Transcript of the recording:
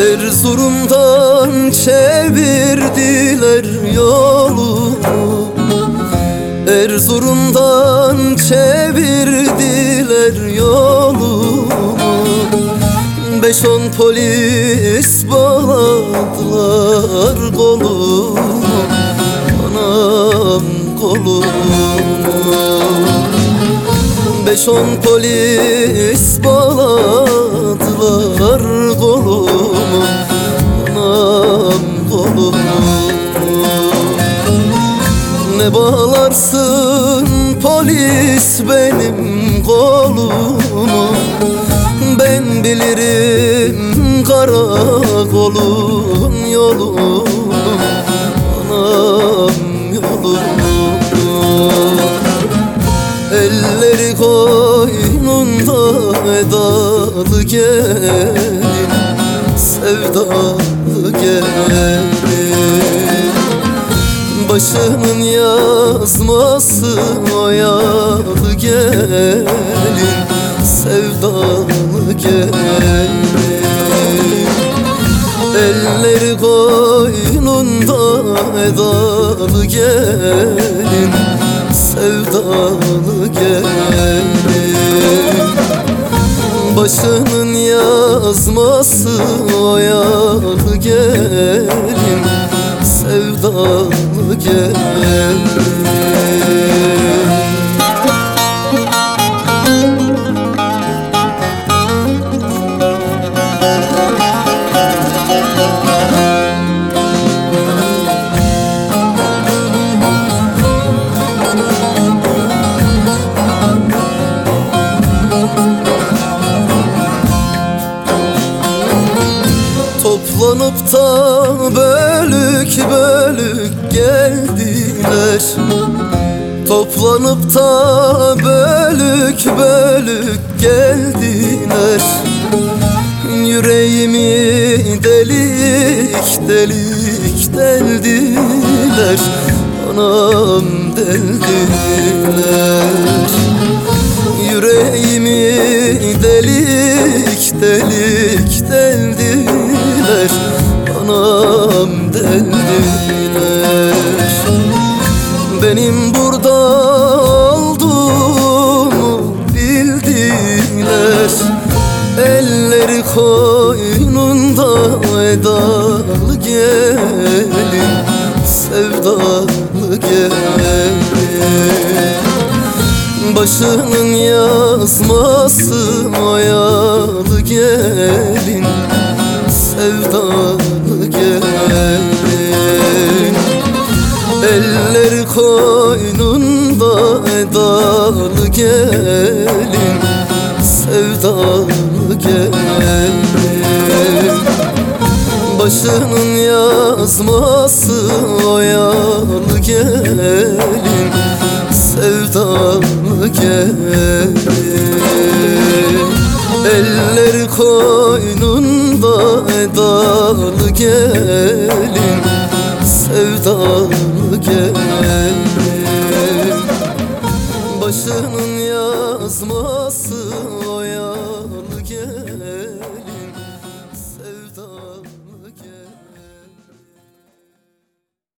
Erzurum'dan çevirdiler yolumu Erzurum'dan çevirdiler yolumu Beş on polis bağladılar kolumu Anam kolumu Beş on polis bağladılar kolumu ne bağlarsın polis benim kolumu? Ben bilirim karakolun yolunu. Anam yolunu. Elleri koynunda edalı gelin Sevdalı gelin Başının yazması oyalı gelin Sevdalı gelin Elleri koynunda edalı gelin Sevdalı gelin Başının yazması oyalı gelin Sevdalı gelin Toplanıp da bölük bölük geldiler. Toplanıp da bölük bölük geldiler. Yüreğimi delik delik deldiler. Anam deldiler Deldiler Benim burada olduğumu bildiler. Elleri koynunda edalı gelin Sevdalı gelin. Başının yazması oyalı gelin Sevdalı edalı gelin Sevdalı gelin. Başının yazması oyalı gelin Sevdalı gelin. Elleri koynunda edalı gelin Sevdalı gelin Başının